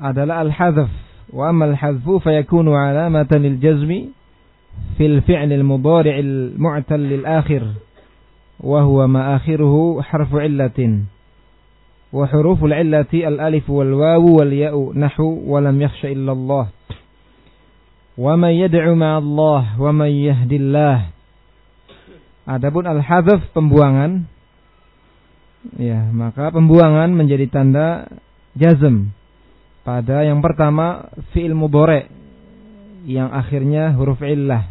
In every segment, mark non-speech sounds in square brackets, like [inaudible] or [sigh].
adalah al-hadzf. Wa amma al-hadzfu fayakunu alamatan lil jazmi fil fi'l al-mudhari' al-mu'tal lil akhir wa huwa ma akhiruhu harfu illatin. Wa huruful illati al-alif wal wawu wal ya'u nahu wa lam yakhsha illa Allah. Wa man yad'u ma'a Allah wa man yahdillah. Adapun al-hadzf pembuangan ya, maka pembuangan menjadi tanda jazm pada yang pertama fi'il mudhari yang akhirnya huruf illah.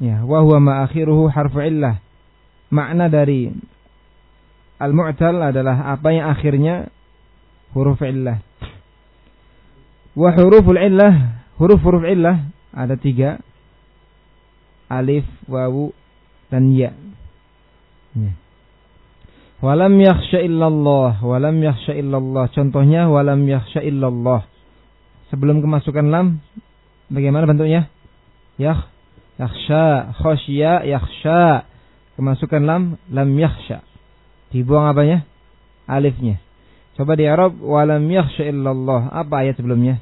Ya, wa huwa ma akhiruhu harfu illah. Makna dari al-mu'tal adalah apa yang akhirnya huruf illah. Wa huruful illah, huruf-huruf illah ada tiga. Alif, wawu, dan ya. ya. Walam yakhsha illallah, walam yakhsha illallah. Contohnya walam yakhsha illallah. Sebelum kemasukan lam, bagaimana bentuknya? Yakh, yakhsha, khosya, yakhsha. Kemasukan lam, lam yakhsha. Dibuang apanya? Alifnya. Coba di Arab, walam yakhsha illallah. Apa ayat sebelumnya?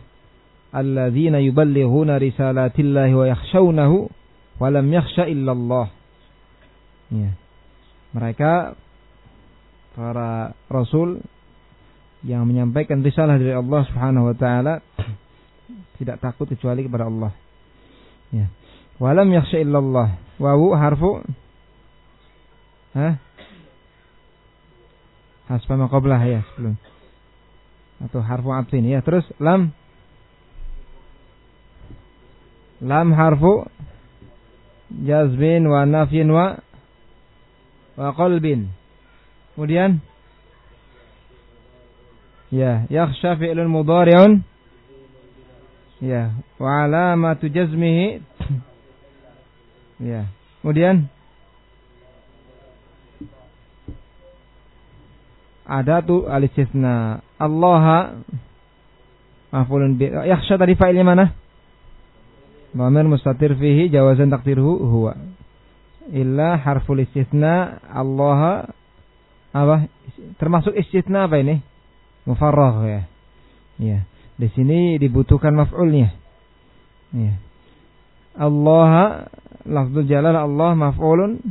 Alladzina yuballighuna risalatillahi wa yakhshawnahu walam yakhsha illallah. Ya. Mereka para rasul yang menyampaikan risalah dari Allah Subhanahu wa taala tidak takut kecuali kepada Allah. Ya. Walam yakhsha illallah. Wawu harfu Hah? Hasfa maqablah ya sebelum. Atau harfu atfin ya. Terus lam Lam harfu jazmin wa nafyin wa wa qalbin. Kemudian ya, yakhsha fi'lun mudhari'un ya, wa alamatu jazmihi ya. Kemudian ada tu al-istisna. Allah maf'ulun bi yakhsha tadi fa'ilnya mana? Dhamir mustatir fihi jawazan takdirhu huwa. Illa harful istisna Allah apa? Termasuk istitna apa ini? Mufarragh ya. Ya. Di sini dibutuhkan maf'ulnya. Ya. Allah lafzul jalal Allah maf'ulun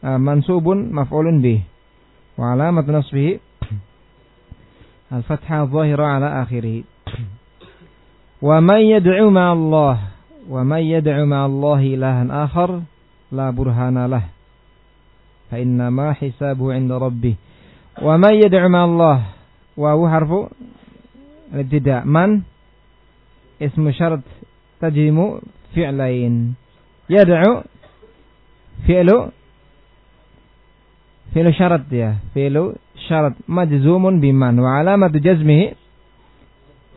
uh, mansubun maf'ulun bih. Wa alamat nasbihi. Al-fathah zahira ala akhirih. Wa man yad'u ma Allah wa man yad'u ma Allah ilahan akhar la burhana lah fa inna ma hisabu 'inda rabbih wa may yad'u ma Allah wa huwa harfu al-ibtida man ismu syarat tajimu fi'lain yad'u fi'lu fi'lu syarat ya fi'lu syarat majzumun biman wa alamatu jazmihi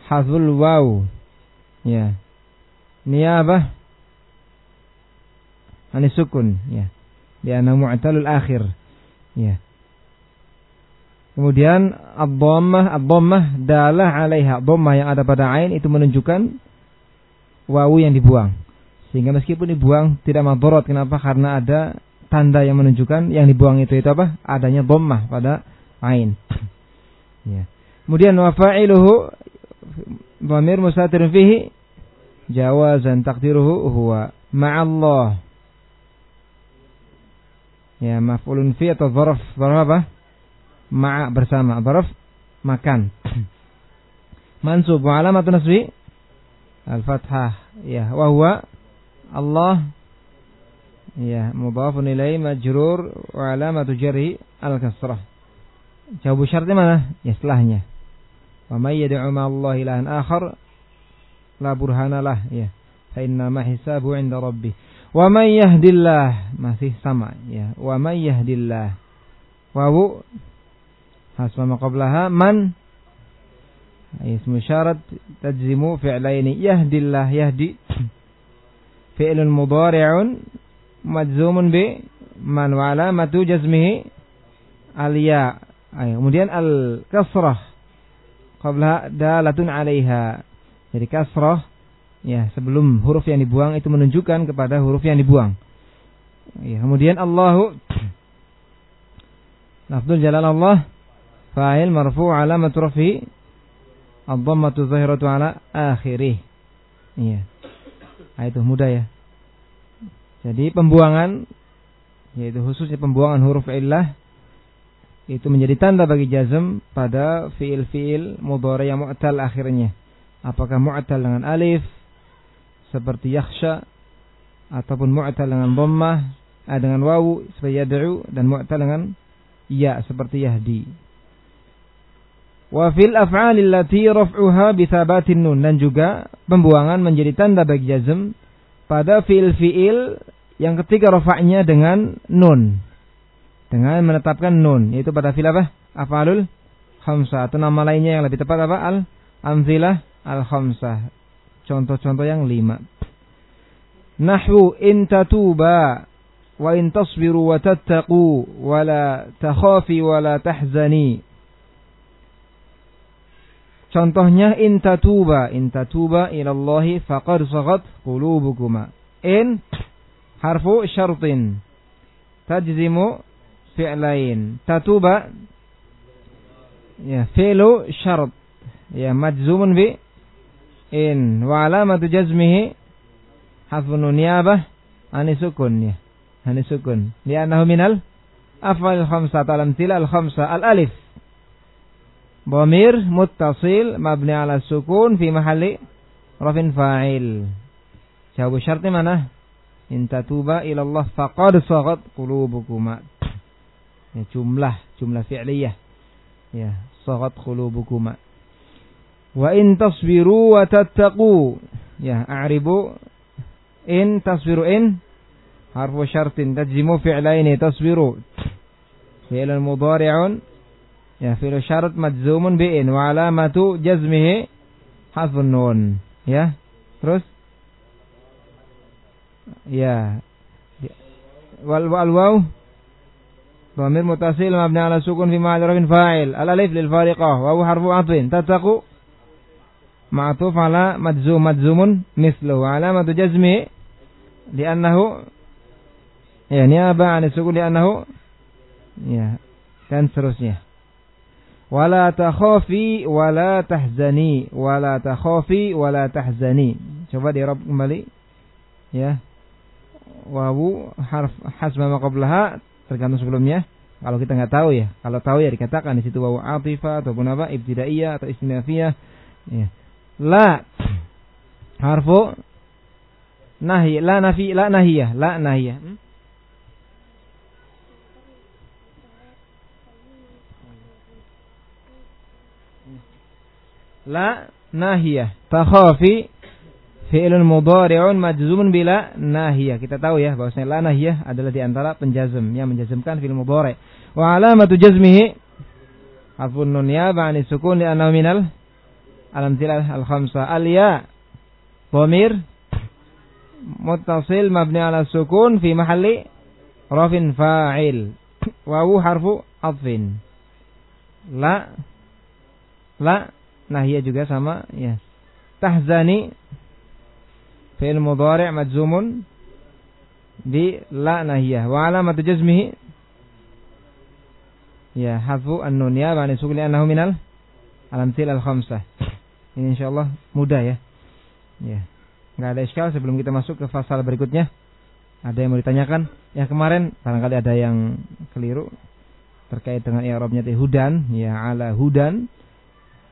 hazul waw ya niyabah anisukun ya Lianna mu'talul akhir. Ya. Kemudian ad-dhammah, ad-dhammah dalah 'alaiha. Dhammah yang ada pada ain itu menunjukkan wawu yang dibuang. Sehingga meskipun dibuang tidak madharat. Kenapa? Karena ada tanda yang menunjukkan yang dibuang itu itu apa? Adanya dhammah pada ain. [clears throat] ya. Kemudian wa fa'iluhu dhamir mustatir fihi jawazan taqdiruhu huwa ma'allah Ya, maf'ulun fi atau zarf? Zarf apa? Ma'a bersama. Zarf makan. [clears throat] Mansub wa alamatun nasbi al-fathah. Ya, wa huwa Allah Ya, mudhafun ilaihi majrur wa alamatu jarhi al-kasrah. Jawab syaratnya mana? Ya setelahnya. Wa may yad'u ma Allah ilahan akhar la burhana lah ya. Fa inna ma hisabu 'inda rabbih. Wa may yahdillah. Masih sama ya. Wa may yahdillah. Wawu hasma ma qablaha man. Ismu syarat. Tajzimu fi'laini. Yahdillah. Yahdi. Fi'lun mudhari'un. Majzumun bi. Man wa alamatu jazmihi. Al ya kemudian al kasrah qabla dalatun 'alaiha. Jadi kasrah Ya, sebelum huruf yang dibuang itu menunjukkan kepada huruf yang dibuang. Ya, kemudian Allahu Lafzul jalal Allah fa'il marfu' alamat rafi Ad-dhammatu zahiratu ala akhirih. Iya. Nah, itu mudah ya. Jadi pembuangan yaitu khususnya pembuangan huruf illah itu menjadi tanda bagi jazm pada fiil-fiil mudhari yang mu'tal akhirnya. Apakah mu'tal dengan alif seperti yakhsha ataupun mu'tal dengan dhammah eh, dengan wawu seperti yad'u dan mu'tal dengan ya seperti yahdi. Wa fil af'ali allati raf'uha bi thabatin nun dan juga pembuangan menjadi tanda bagi jazm pada fiil-fiil yang ketiga rofaknya dengan nun. Dengan menetapkan nun. Yaitu pada fil apa? Afalul khamsah. Atau nama lainnya yang lebih tepat apa? Al amzilah al khamsah. Contoh-contoh yang lima. Nahwu in tatuba wa in tasbiru wa tattaqu wa la takhafi wa la tahzani. Contohnya in tatuba, in tatuba ilallahi faqad saghat qulubukuma. In harfu syartin tajzimu fi'lain tatuba ya fi'lu syart ya majzumun bi in wa alamatu jazmihi harfu niyabah ani sukun ya ani sukun li'annahu minal afal khamsah alam tila al khamsah al alif Bomir muttasil mabni ala sukun fi mahalli rafin fa'il. Jawab syartnya mana? in tatuba ila Allah faqad saghat qulubukuma. Ya, jumlah jumlah fi'liyah. Ya, saghat qulubukuma. Wa in tasbiru wa tattaqu. Ya, a'ribu in tasbiru in harfu syartin tajzimu fi'laini tasbiru. Fi'l mudhari'un ya fi'l syarat majzumun bi in wa alamatu jazmihi hadfun nun. Ya. Terus Ya. Wal wal waw Dhamir mutasil mabni ala sukun fi ma'al rafin fa'il. Al alif lil fariqah wa harfu atfin. Tattaqu ma'tuf ala madzum madzumun mislu wa alamatu jazmi li'annahu ya niaba 'an sukun li'annahu ya dan seterusnya. Wala takhafi wala tahzani wala takhafi wala tahzani. Coba di kembali. Ya wawu harf hasba ma tergantung sebelumnya. Kalau kita nggak tahu ya, kalau tahu ya dikatakan di situ wawu atifah ataupun apa ibtidaiyah atau istinafiyah. Ya. La harfu nahi la nafi la nahiyah la nahiyah. Hmm? La nahiyah takhafi fi'lun mudhari'un majzumun bila nahiyah. Kita tahu ya bahwasanya la nahiyah adalah di antara penjazm yang menjazmkan fi'il mudhari'. Wa alamatu jazmihi harfun nun ya ba'ni sukun li'annahu minal alam tilal al khamsa al ya dhamir. Muttasil mabni ala sukun fi mahalli rafin fa'il. Wawu harfu adfin la. La. Nahiyah juga sama ya. Tahzani. Fi'il mudhari' majzumun. Bi la nahiyah wa alamat jazmihi. Ya hafu an-nun. Ya bani sukli annahu minal alamtil al-khamsah ini insyaallah mudah ya. Ya. Nggak ada iskal sebelum kita masuk ke fasal berikutnya. Ada yang mau ditanyakan? Ya kemarin barangkali ada yang keliru terkait dengan i'rabnya hudan. Ya ala hudan.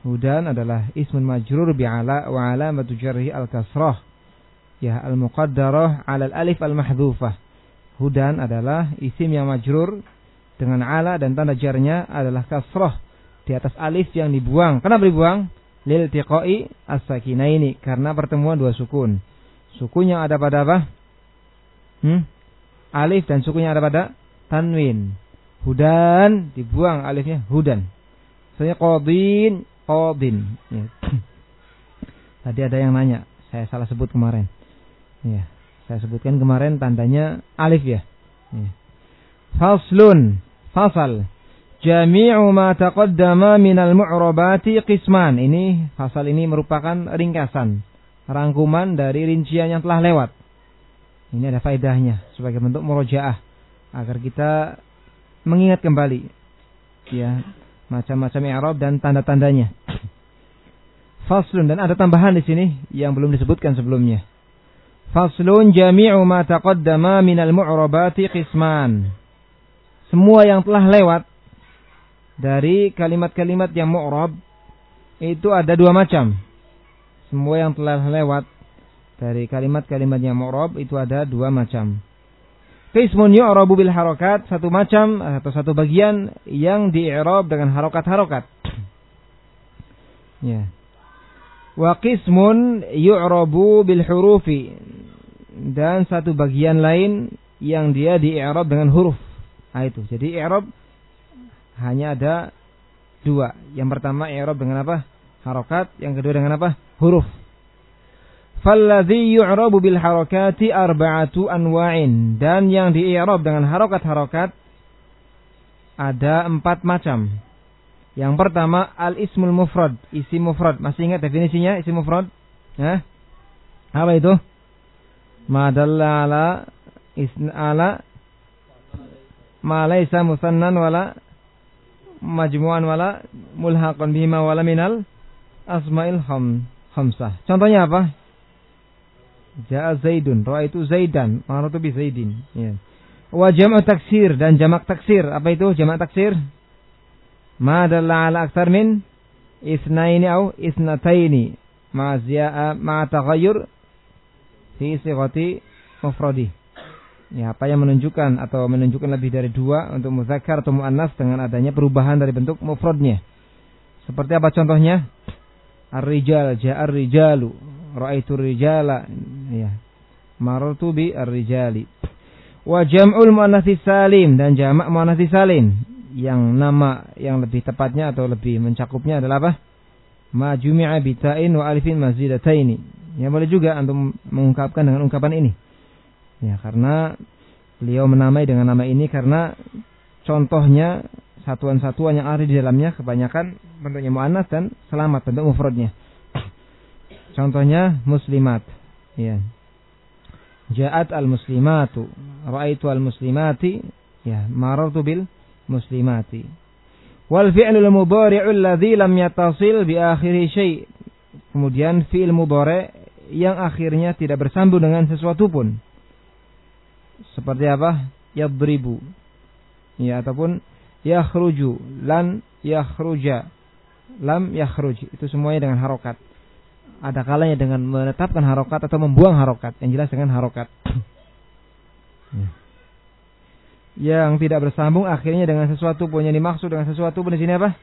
Hudan adalah ismun majrur bi ala wa alamatu jarhi al-kasrah. Ya al-muqaddarah 'ala al-alif al-mahdhufah. Hudan adalah isim yang majrur dengan ala dan tanda jarnya adalah kasrah di atas alif yang dibuang. Kenapa dibuang? Lil tiqai as-sakinaini karena pertemuan dua sukun. Sukun yang ada pada apa? Hmm? Alif dan sukun yang ada pada tanwin. Hudan dibuang alifnya hudan. Saya qadin qadin. Ya. [coughs] Tadi ada yang nanya, saya salah sebut kemarin. Ya, saya sebutkan kemarin tandanya alif ya. ya. Faslun, fasal. Jami'u ma taqaddama minal mu'rabati qisman. Ini fasal ini merupakan ringkasan, rangkuman dari rincian yang telah lewat. Ini ada faedahnya sebagai bentuk murojaah agar kita mengingat kembali ya macam-macam i'rab dan tanda-tandanya. [coughs] Faslun dan ada tambahan di sini yang belum disebutkan sebelumnya. Faslun jami'u ma taqaddama minal mu'rabati qisman. Semua yang telah lewat dari kalimat-kalimat yang mu'rab itu ada dua macam. Semua yang telah lewat dari kalimat-kalimat yang mu'rab itu ada dua macam. Qismun yu'rabu bil harokat, satu macam atau satu bagian yang di-i'rab dengan harokat-harokat. Ya. Wa qismun yu'rabu bil hurufi. Dan satu bagian lain yang dia di-i'rab dengan huruf. Nah itu. Jadi i'rab hanya ada dua. Yang pertama i'rab dengan apa? Harokat. Yang kedua dengan apa? Huruf. Falladhi yu'rabu bil harakati arba'atu anwa'in. Dan yang di-i'rab dengan harokat-harokat ada empat macam. Yang pertama al-ismul mufrad, isi mufrad. Masih ingat definisinya isi mufrad? Ya. Apa itu? Madalla ala isna ala ma musannan wala majmu'an wala mulhaqan bihima wala minal asma'il kham khamsah. Contohnya apa? Ja'a Zaidun, itu Zaidan, maratu bi Zaidin. Ya. Wa jam'u taksir dan jamak taksir. Apa itu jamak taksir? ma dalla ala akthar min isnaini au isnataini ma ziya'a ma taghayyur fi sighati mufradi. Ya, apa yang menunjukkan atau menunjukkan lebih dari dua untuk muzakkar atau muannas dengan adanya perubahan dari bentuk mufradnya. Seperti apa contohnya? Ar-rijal ja'ar rijalu, ra'aitu rijala. Ya. Marartu bi ar-rijali. Wa jam'ul muannats salim dan jamak muannats salim yang nama yang lebih tepatnya atau lebih mencakupnya adalah apa? Ma jumi'a bitain wa alifin mazidataini. Ya boleh juga untuk mengungkapkan dengan ungkapan ini. Ya karena beliau menamai dengan nama ini karena contohnya satuan-satuan yang ada di dalamnya kebanyakan bentuknya muannas dan selamat bentuk mufradnya. [coughs] Contohnya muslimat. Ya. Ja'at al-muslimatu, ra'aitu al-muslimati, ya, marartu bil muslimati. Wal fi'lul mudhari'u alladhi lam yatasil bi akhiri syai'. Kemudian fi'il mudhari' yang akhirnya tidak bersambung dengan sesuatu pun. Seperti apa? Yadribu. Ya, ataupun yakhruju, lan yakhruja, lam yakhruj. Itu semuanya dengan harokat. Ada kalanya dengan menetapkan harokat atau membuang harokat. Yang jelas dengan harokat. ya yang tidak bersambung akhirnya dengan sesuatu pun yang dimaksud dengan sesuatu pun di sini apa?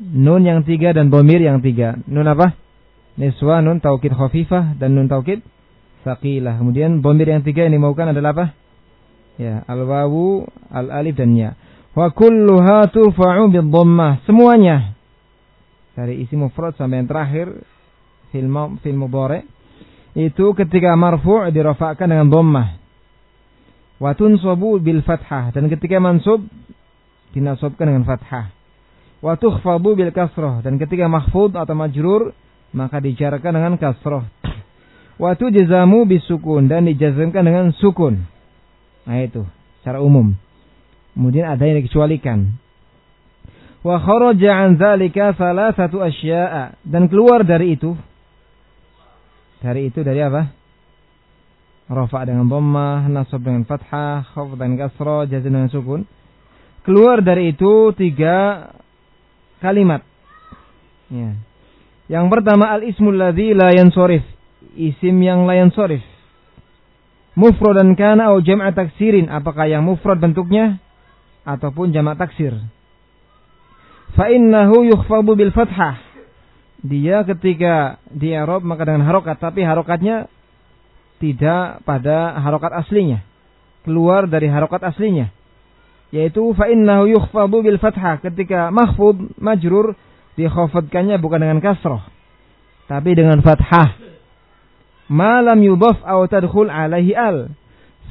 Nun yang tiga dan bomir yang tiga. Nun apa? Niswa, nun taukid khafifah dan nun taukid saqilah. Kemudian bomir yang tiga yang dimaukan adalah apa? Ya, al wawu, al alif dan ya. Wa kulluha turfa'u bid dhammah. Semuanya dari isi mufrad sampai yang terakhir film film mudhari itu ketika marfu' dirafa'kan dengan dhammah Watun sobu bil fathah dan ketika mansub dinasobkan dengan fathah. Wa tukhfadu bil kasroh dan ketika mahfud atau majrur maka dijarkan dengan kasroh. Wa tujzamu bis sukun dan dijazmkan dengan sukun. Nah itu secara umum. Kemudian ada yang dikecualikan. Wa kharaja an dzalika satu asya'a dan keluar dari itu dari itu dari apa? Rafa dengan dhammah, nasab dengan fathah, khafd dengan kasrah, jazm dengan sukun. Keluar dari itu tiga kalimat. Ya. Yang pertama al-ismul ladzi la yansorif. Isim yang la yansorif. Mufrad dan kana atau jam'a taksirin. Apakah yang mufrad bentuknya ataupun jamak taksir. Fa innahu yukhfadu bil fathah. Dia ketika di Arab maka dengan harokat, tapi harokatnya tidak pada harokat aslinya. Keluar dari harokat aslinya. Yaitu fa'innahu yukhfadu bil fathah. Ketika mahfud, majrur, dikhafadkannya bukan dengan kasroh. Tapi dengan fathah. Malam yudhaf aw tadkhul alaihi al.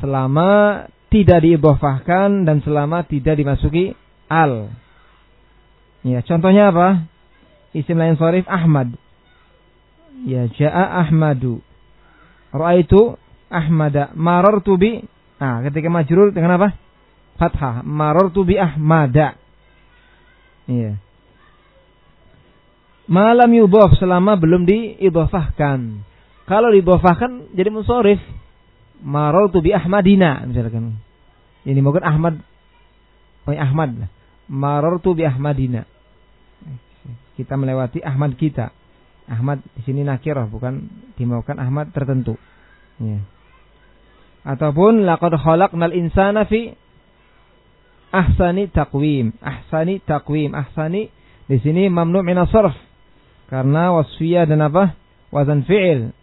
Selama tidak diidhafahkan dan selama tidak dimasuki al. Ya, contohnya apa? Isim lain sorif Ahmad. Ya, ja'a Ahmadu. Ra'aitu Ahmada marartu bi Nah, ketika majrur dengan apa? Fathah. Marartu bi Ahmada. Iya. Malam yudhaf selama belum diidhafahkan. Kalau diidhafahkan jadi munsorif. Marartu bi Ahmadina misalkan. Ini mungkin Ahmad Oh Ahmad lah. Marartu bi Ahmadina. Kita melewati Ahmad kita. Ahmad di sini nakirah bukan dimaukan Ahmad tertentu. Ya. Ataupun laqad khalaqnal insana fi ahsani taqwim. Ahsani taqwim. Ahsani di sini mamnu' min. Karena wasfiyah dan apa? Wazan fi'il.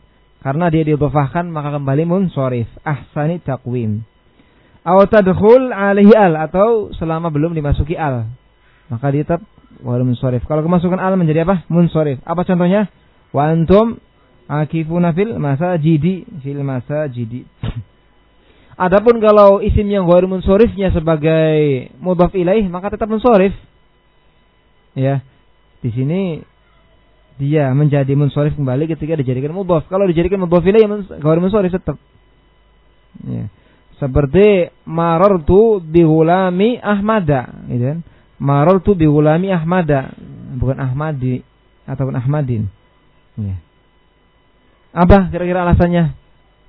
Karena dia didhafahkan maka kembali munsharif. Ahsani taqwim. Aw tadkhul alaihi al atau selama belum dimasuki al. Maka dia tetap wal munsharif. Kalau kemasukan al menjadi apa? Munsharif. Apa contohnya? Wa antum akifuna fil masajidi fil masajidi. [clears throat] Adapun kalau isim yang ghair munsorifnya sebagai mudhaf ilaih maka tetap munsorif. Ya. Di sini dia menjadi munsorif kembali ketika dijadikan mudhaf. Kalau dijadikan mudhaf ilaih ghair munsorif tetap. Ya. Seperti marartu bi gulami Ahmada, gitu kan? Marartu bi gulami Ahmada, bukan Ahmadi ataupun Ahmadin. Ya. Apa kira-kira alasannya?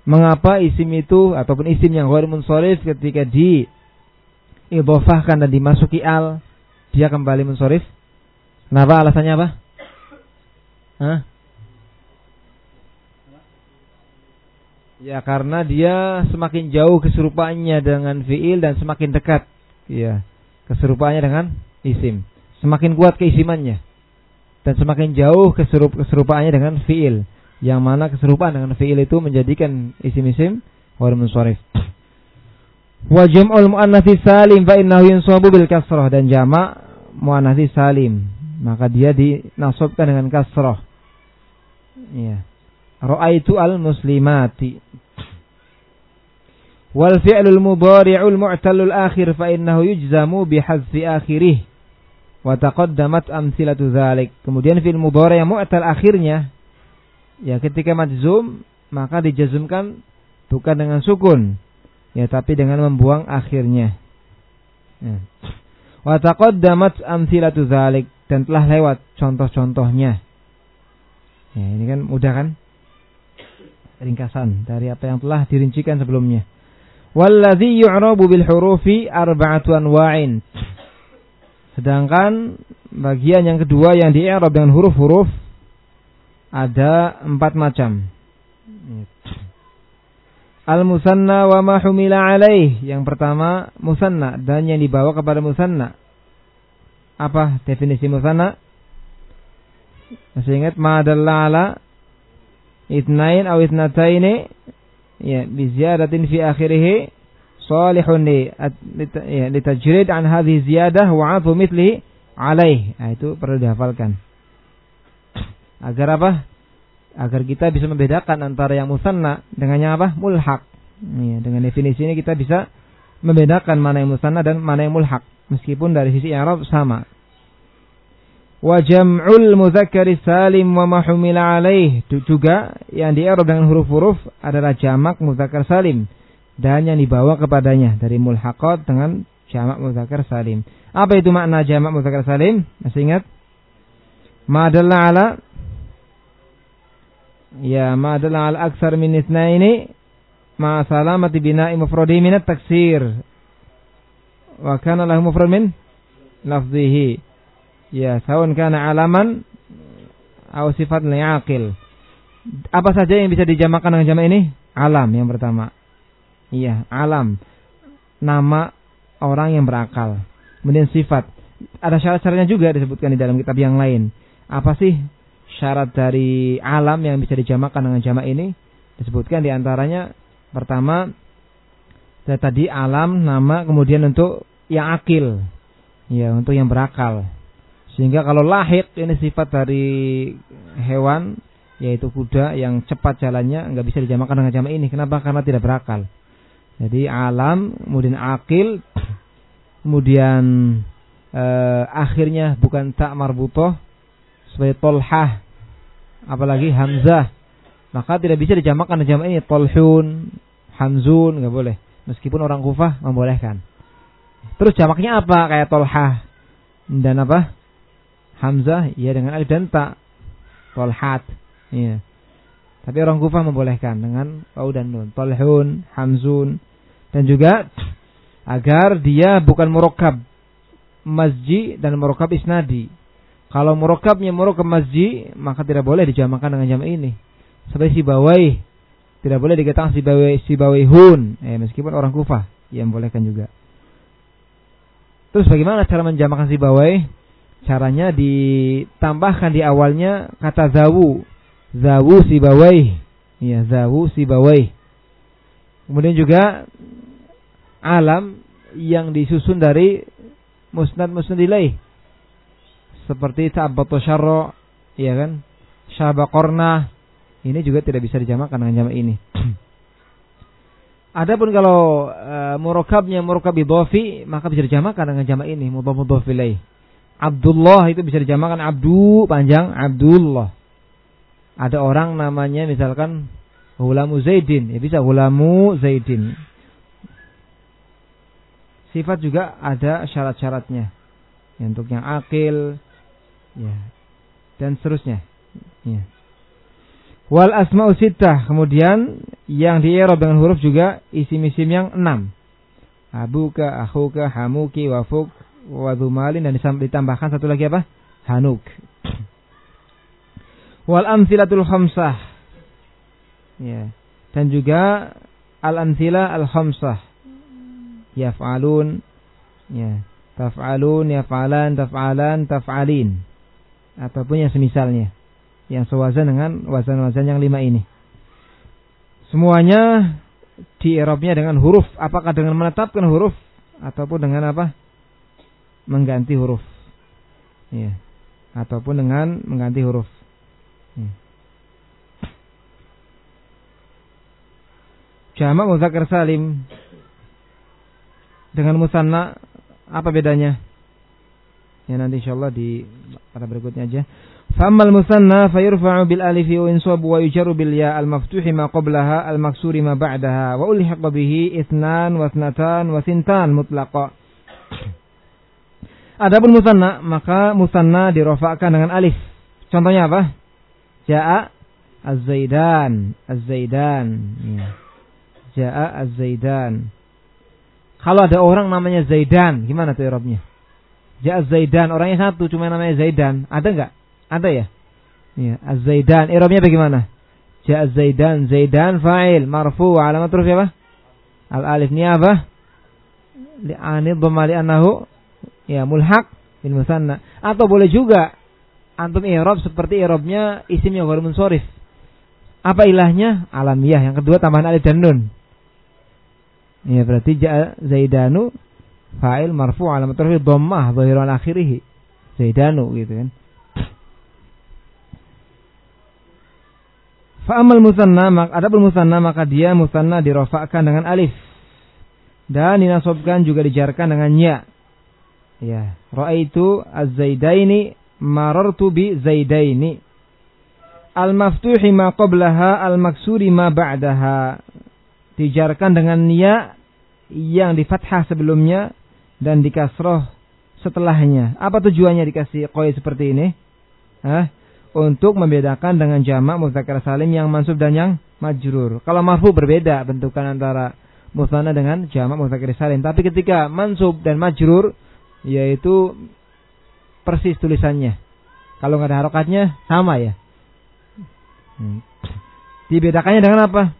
Mengapa isim itu ataupun isim yang ghair munsorif ketika di idhofahkan dan dimasuki al dia kembali munsorif? Kenapa alasannya apa? Hah? Ya karena dia semakin jauh keserupaannya dengan fiil dan semakin dekat ya keserupaannya dengan isim. Semakin kuat keisimannya dan semakin jauh keserup keserupaannya dengan fiil yang mana keserupaan dengan fiil itu menjadikan isim-isim ghair munsharif. Wa jam'ul muannatsi salim fa innahu yunsabu bil kasrah dan jamak muannatsi salim maka dia dinasabkan dengan kasrah. Ya. Ra'aitu al muslimati. Wal fi'lul mudhari'ul mu'tallul akhir fa innahu yujzamu bihadfi akhirih. Wa taqaddamat amsilatu dzalik. Kemudian fi'il mudhari' yang mu'tal akhirnya ya ketika majzum maka dijazmkan bukan dengan sukun ya tapi dengan membuang akhirnya ya. wa taqaddamat amsilatu dzalik dan telah lewat contoh-contohnya ya ini kan mudah kan ringkasan dari apa yang telah dirincikan sebelumnya walladzi yu'rabu bil hurufi arba'atu anwa'in sedangkan bagian yang kedua yang di dengan huruf-huruf ada empat macam. Al-musanna wa ma humila alaih. Yang pertama musanna dan yang dibawa kepada musanna. Apa definisi musanna? Masih ingat ma dalla ala itnain aw itnataini ya bi ziyadatin fi akhirih salihun li ya, litajrid an hadhihi ziyadah wa 'athu mithlihi alaih. Nah, itu perlu dihafalkan. Agar apa? Agar kita bisa membedakan antara yang musanna dengan yang apa? Mulhak. Ya, dengan definisi ini kita bisa membedakan mana yang musanna dan mana yang mulhak. Meskipun dari sisi Arab sama. Wa jam'ul muzakkari salim wa mahumila alaih. Juga yang di Arab dengan huruf-huruf adalah jamak muzakkar salim. Dan yang dibawa kepadanya dari mulhaqat dengan jamak muzakkar salim. Apa itu makna jamak muzakkar salim? Masih ingat? Madalla ala ya ma adalah al aksar min ini ma salamati bina'i mufradi min taksir wa kana lahu mufrad min lafzihi ya sawan kana alaman atau sifat li'aqil apa saja yang bisa dijamakan dengan jamak ini? Alam yang pertama. Iya alam. Nama orang yang berakal. Kemudian sifat. Ada syarat-syaratnya juga disebutkan di dalam kitab yang lain. Apa sih syarat dari alam yang bisa dijamakan dengan jamak ini? Disebutkan di antaranya pertama tadi alam nama kemudian untuk yang akil. Ya untuk yang berakal sehingga kalau lahir ini sifat dari hewan yaitu kuda yang cepat jalannya nggak bisa dijamakan dengan jamak ini. Kenapa? Karena tidak berakal. Jadi alam kemudian akil kemudian eh, akhirnya bukan tak marbutoh sebagai tolhah apalagi hamzah. Maka tidak bisa dijamakan jamak ini. Tolhun hamzun nggak boleh. Meskipun orang kufah membolehkan. Terus jamaknya apa? Kayak tolhah. Dan apa hamzah ya dengan alif dan ta Tolhat. Iya. Tapi orang Kufah membolehkan dengan wau dan nun. Tolhun, Hamzun. Dan juga agar dia bukan murokab masjid dan murokab isnadi. Kalau murokabnya murokab masjid, maka tidak boleh dijamakan dengan jama ini. Seperti si bawai. Tidak boleh dikatakan si bawai, si bawai hun. Eh, meskipun orang Kufah yang bolehkan juga. Terus bagaimana cara menjamakan si bawai? Caranya ditambahkan di awalnya kata zawu. Zawu si bawai. Ya, zawu si bawai. Kemudian juga alam yang disusun dari musnad musnad ilaih. Seperti ta'abbatu syarra, ya kan? Syabaqorna. Ini juga tidak bisa dijamakan dengan jamak ini. [clears throat] Adapun kalau uh, murokabnya murokab idhafi maka bisa dijamakan dengan jamak ini mudhaf mudhaf ilaih. Abdullah itu bisa dijamakan Abdu panjang Abdullah. Ada orang namanya misalkan Hulamu Zaidin, ya bisa Hulamu Zaidin. Sifat juga ada syarat-syaratnya. Ya, untuk yang akil, ya, dan seterusnya. Ya. Wal asma'u sittah. Kemudian yang di dengan huruf juga isim-isim yang enam. Abuka, akhuka, hamuki, wafuk, wadumalin dan ditambahkan satu lagi apa? Hanuk. Wal amsilatul khamsah. Ya. Dan juga al amsila al khamsah. Yaf'alun ya. Taf'alun, yaf'alan, taf'alan, taf'alin. Ataupun yang semisalnya. Yang sewazan dengan wazan-wazan yang lima ini. Semuanya di Eropnya dengan huruf. Apakah dengan menetapkan huruf ataupun dengan apa? Mengganti huruf. Ya. Ataupun dengan mengganti huruf. Ya. Jamak muzakkar salim dengan musanna apa bedanya? Ya nanti insyaallah di pada berikutnya aja. Famal musanna fayurfa'u bil alifi wa insabu wa yujaru bil ya al maftuhi ma qablaha al maksuri ma ba'daha wa ulhiqa bihi ithnan wa ithnatan wa sintan mutlaqa. Adapun musanna, maka musanna dirofakkan dengan alif. Contohnya apa? Ja'a az-zaidan, az-zaidan. Ya. Ja'a az-zaidan. Kalau ada orang namanya Zaidan, gimana tuh Arabnya? Ja'a Zaidan, orangnya satu, cuma namanya Zaidan. Ada nggak? Ada ya? Ya, az-zaidan. Arabnya bagaimana? Ja'a Zaidan, Zaidan fa'il, marfu, alamat terus apa? Al-alif ini apa? Li'anid dhamma li'annahu ya mulhak bin musanna. Atau boleh juga antum i'rab seperti i'rabnya isim yang baru munsorif. Apa ilahnya? Alamiah. Yang kedua tambahan alif dan nun. Ya berarti zaidanu fa'il marfu alamat rafi dhammah dhahiran akhirih. Zaidanu gitu kan. Fa'amal musanna maka ada musanna maka dia musanna dirofakkan dengan alif. Dan dinasobkan juga dijarkan dengan ya Ya, raaitu az-zaidaini marartu bi zaidaini. Al-maftuhi ma qablaha al-maksuri ma ba'daha. Dijarkan dengan ya yang di fathah sebelumnya dan di kasroh setelahnya. Apa tujuannya dikasih koi seperti ini? Hah? Untuk membedakan dengan jamak muzakkar salim yang mansub dan yang majrur. Kalau marfu berbeda bentukan antara musanna dengan jamak muzakkar salim. Tapi ketika mansub dan majrur yaitu persis tulisannya. Kalau nggak ada harokatnya sama ya. Hmm. Dibedakannya dengan apa?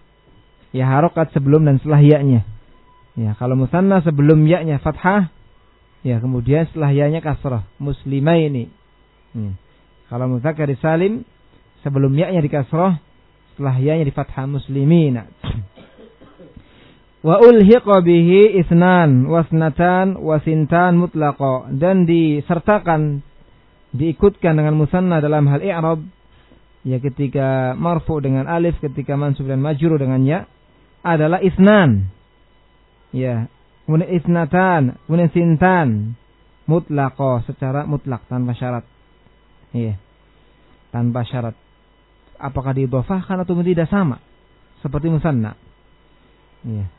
Ya harokat sebelum dan setelah ya-nya. Ya, kalau musanna sebelum ya-nya fathah, ya kemudian setelah ya-nya kasrah. Muslimah ini. Hmm. Kalau muzakkar salim sebelum ya-nya di kasrah, setelah ya-nya di fathah muslimina. Wa ulhiqa bihi isnan wasnatan wasintan mutlaqa. Dan disertakan diikutkan dengan musanna dalam hal i'rab ya ketika marfu dengan alif ketika mansub dan majrur dengan ya adalah isnan ya kemudian isnatan kemudian sintan mutlaqa secara mutlak tanpa syarat. Iya tanpa syarat. Apakah diidhafahkan atau tidak sama seperti musanna iya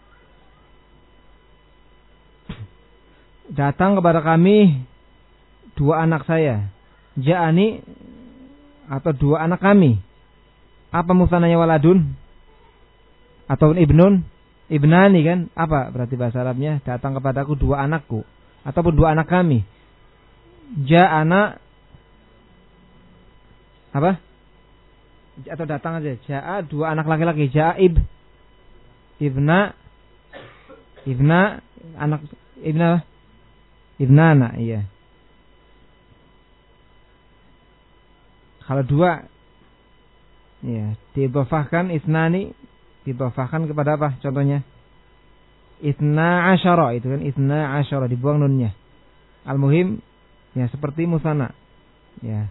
datang kepada kami dua anak saya. Ja'ani atau dua anak kami. Apa musananya waladun? Atau ibnun? Ibnani kan? Apa berarti bahasa Arabnya? Datang kepadaku dua anakku. Ataupun dua anak kami. Ja anak apa? Atau datang aja. Ja'a dua anak laki-laki. Ja'a ib. Ibna. Ibna. Anak. Ibna anak. Iya. Kalau dua. Ya. Didofahkan isnani. Didofahkan kepada apa contohnya? Itna asyara. Itu kan itna asyara. Dibuang nunnya. Al-muhim. Ya seperti musana. Ya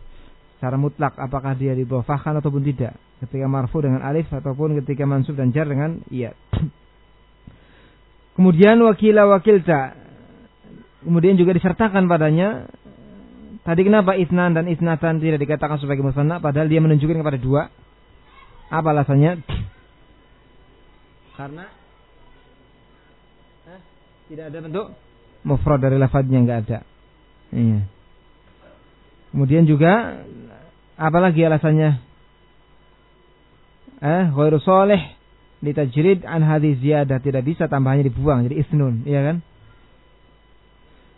secara mutlak apakah dia didhofahkan ataupun tidak ketika marfu dengan alif ataupun ketika mansub dan jar dengan iya [clears throat] kemudian wakila wakilta kemudian juga disertakan padanya tadi kenapa isnan dan isnatan tidak dikatakan sebagai musanna padahal dia menunjukkan kepada dua apa alasannya karena eh, tidak ada bentuk mufrad dari lafadznya nggak ada iya Kemudian juga apalagi alasannya? Eh, ghairu soleh ditajrid an hadis ziyadah tidak bisa tambahannya dibuang jadi isnun, iya kan?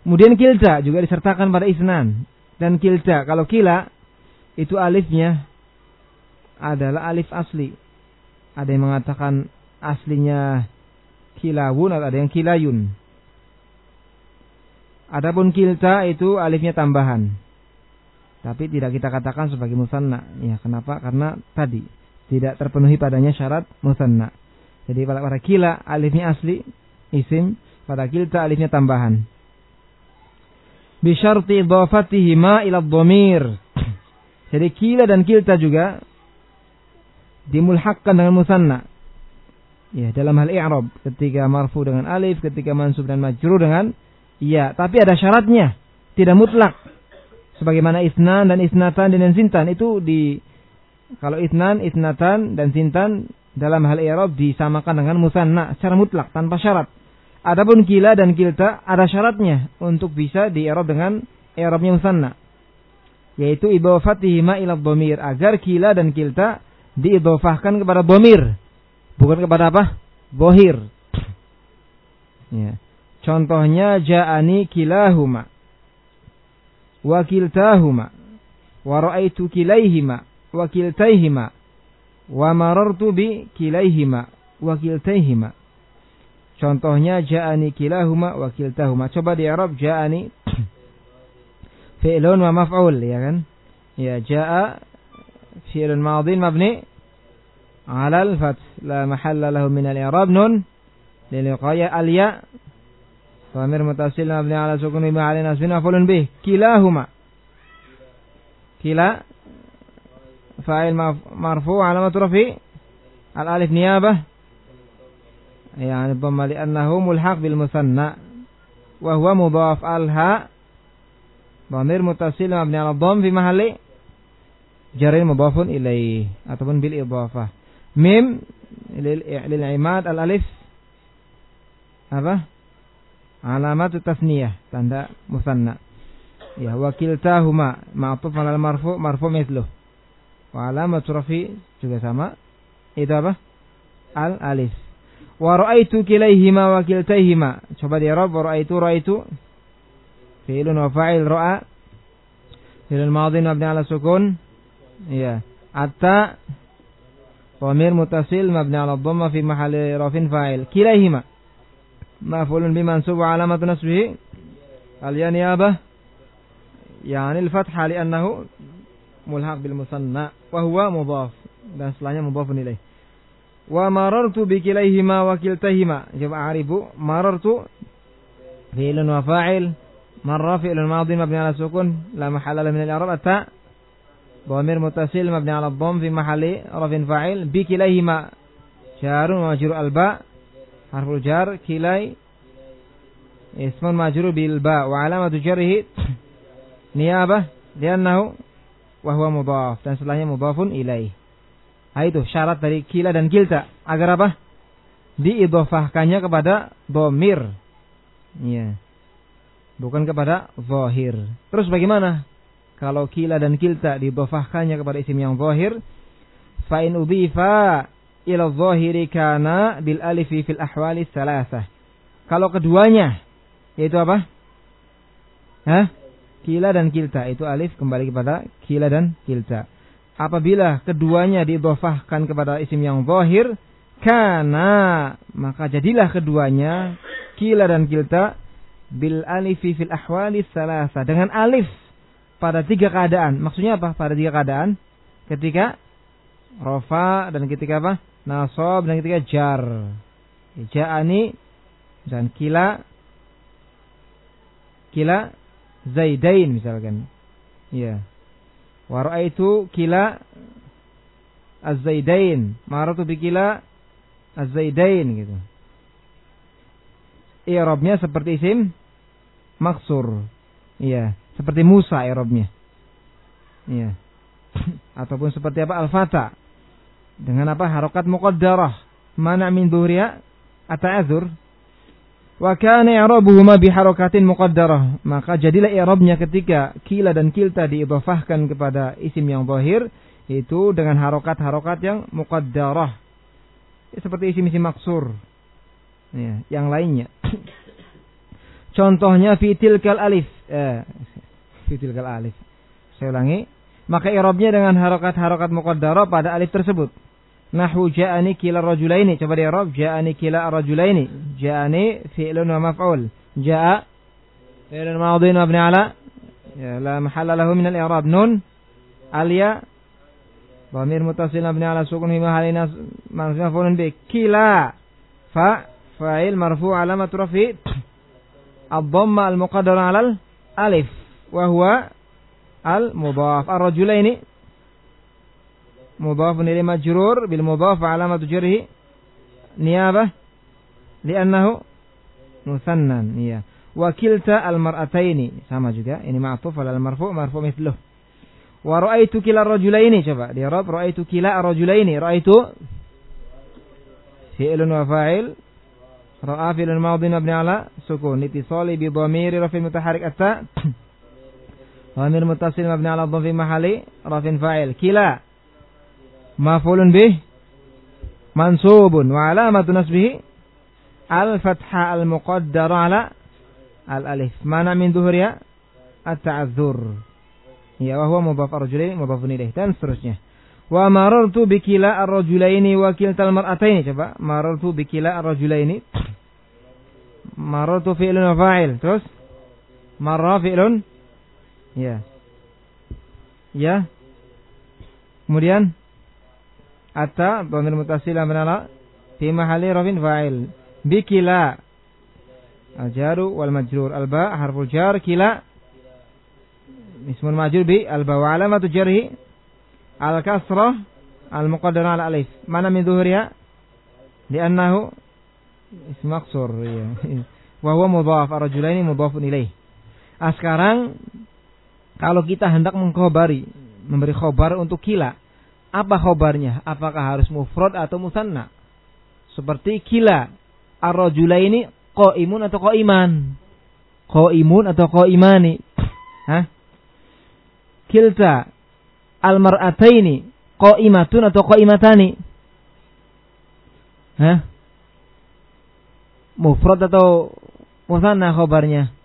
Kemudian kilta juga disertakan pada isnan dan kilta kalau kila itu alifnya adalah alif asli. Ada yang mengatakan aslinya kilawun atau ada yang kilayun. Adapun kilta itu alifnya tambahan tapi tidak kita katakan sebagai musanna. Ya, kenapa? Karena tadi tidak terpenuhi padanya syarat musanna. Jadi pada kila alifnya asli isim, pada kilta alifnya tambahan. Bisyarti dhafatihima ila dhamir. Jadi kila dan kilta juga dimulhakkan dengan musanna. Ya, dalam hal i'rab ketika marfu dengan alif, ketika mansub dan majrur dengan iya, tapi ada syaratnya, tidak mutlak sebagaimana isnan dan isnatan dan sintan itu di kalau isnan, isnatan dan sintan dalam hal i'rab disamakan dengan musanna secara mutlak tanpa syarat. Adapun kila dan kilta ada syaratnya untuk bisa di i'rab dengan i'rabnya musanna. Yaitu idhafatihima ila dhamir agar kila dan kilta diidhafahkan kepada dhamir bukan kepada apa? Bohir. Ya. Contohnya ja'ani kilahuma wa kiltahuma wa ra'aitu kilaihima wa kiltaihima wa marartu bi kilaihima wa kiltaihima Contohnya ja'ani kilahuma wa kiltahuma. Coba di Arab ja'ani [clears throat] fi'lun wa maf'ul ya kan? Ya ja'a fi'lun madin mabni ala al-fath la mahalla lahu min al-i'rab nun lil al-ya Famir mutasil mabni ala sukun bi alin asbin afulun bih. Kilahuma. Kila fa'il marfu alamat rafi yani dhamma li annahu mulhaq bil musanna wa huwa mudhaf alha. Dhamir mutasil mabni ala dhamm fi mahali, jarin mudhafun ilai, ataupun bil idhafah. Mim lil lil imad al alif. Apa? Alamat tasniyah tanda musanna. Ya wakil tahuma ma'tuf ala marfu marfu mithluh. Wa alamat rafi juga sama. Itu apa? Al alif. Wa ra'aitu kilaihima wa kiltaihima. Coba di Arab. Wa ra'aitu ra'aitu. tu wa fa'il ra'a. Fi'ilun ma'adhin mabni ala sukun. Iya. Atta. Wamir mutasil mabni ala dhamma fi mahali rafin fa'il. Kilaihima. Ma'fulun bimansub wa alamat nasbihi. Al-yaniyabah. Ya yani al-fathah li'annahu mulhaq bil musanna. Wahuwa mudhaf. Dan setelahnya mudhafun nilai Wa marartu bi kilaihima wa kiltahima. Coba aribu marartu fi'lun wa fa'il marra fi'lun madhi mabni ala sukun la mahalla lahu min al-i'rab ata ضمير متصل مبني على الضم في محل رفع فاعل بكليهما جار ومجرور الباء harful jar kilai ismun majrur bil ba wa alamatu jarhi niyabah li'annahu wa huwa mudhaf dan setelahnya mudhafun ilaih. Nah, itu syarat dari kila dan kilta agar apa? Diidhofahkannya kepada domir. Iya. Bukan kepada zahir. Terus bagaimana? kalau kila dan kilta didofahkannya kepada isim yang zahir fa in udhifa ila zahiri kana bil alifi fil ahwali salasah kalau keduanya yaitu apa Hah? Kila dan kilta itu alif kembali kepada kila dan kilta. Apabila keduanya didofahkan kepada isim yang zahir, karena maka jadilah keduanya kila dan kilta bil alifi fil ahwali salasa dengan alif pada tiga keadaan. Maksudnya apa? Pada tiga keadaan. Ketika rofa dan ketika apa? Nasab dan ketika jar. Ja'ani dan kila kila Zaidain misalkan. Ya. Wa itu kila Az-Zaidain. Maratu bi kila Az-Zaidain gitu. I'rabnya seperti isim maksur. Iya, seperti Musa i'rabnya. Iya. [laughs] Ataupun seperti apa Al-Fata. Dengan apa? Harokat muqaddarah. Mana min dhuhriya? Ata'adzur Wa kana i'rabuhuma biharakatin muqaddarah. Maka jadilah i'rabnya ketika kila dan kilta diidhafahkan kepada isim yang zahir itu dengan harokat-harokat yang muqaddarah. Ya, seperti isim-isim maksur. Ya, yang lainnya. [coughs] Contohnya fitil kal alif. [laughs] Eh, fitil kal alif. Saya ulangi. Maka i'rabnya dengan harokat-harokat muqaddarah pada alif tersebut. Nahu ja'ani kila rajulaini. Coba di Arab. Ja'ani kila rajulaini. Ja'ani fi'lun wa maf'ul. Ja'a fi'lun madhin wa abni ala. Ya, la mahalla lahu min al-i'rab. Nun. Alia. Dhamir mutasil abni ala sukun hima halina maf'ulun bi. Kila. Fa. Fa'il marfu alamat rafi. Ad-dhamma al-muqaddara ala al-alif. Wa huwa al-mudhaf. Ar-rajulaini مضاف إلى مجرور بالمضاف علامة جره نيابة لأنه مثنن هي وكلتا المرأتين سما juga ini معطوف على المرفوع؟ مرفوع مثله. ورأيت كلا الرجلين شوف دي رب رأيت كلا الرجلين. رأيت فعل وفاعل. رأى فعل ماضي مبني على سكون. اتصال بضمير رفع متحرك. التاء. [coughs] ضمير متصل مبني على الضم في محل رفع فاعل. كلا. Maf'ulun bih? Mansubun. Wa alamatu nasbihi? Al fathah al muqaddara ala al alif mana min dhuhriya at ta'adzur ya wa huwa mudhaf ar-rajulaini mudhafun ilaih dan seterusnya. Wa marartu bikila ar-rajulaini wa kiltal mar'ataini. Coba marartu bikila ar-rajulaini. Marartu fi'lun wa fa'il. Terus? Marra fi'lun? Ya. Ya. Kemudian Ata dhamir mutasil amrana fi mahalli rafin fa'il. Bi kila. Al-jaru wal majrur. Al-ba harful jar kila. Ismun majrur bi al-ba wa alamatu jarhi al-kasrah al-muqaddara ala alif. Mana min dhuhriha? Li'annahu ism maqsur ya. [laughs] Wa huwa mudhaf ar-rajulaini mudhafun ilaih. Ah, sekarang kalau kita hendak mengkhabari, memberi khabar untuk kila, apa khobarnya? Apakah harus mufrad atau musanna? Seperti kila. Ar-rajula ini imun atau iman? qaiman? imun atau imani? Hah? Kilta al-mar'ataini imatun atau imatani? Hah? Mufrad atau musanna khobarnya?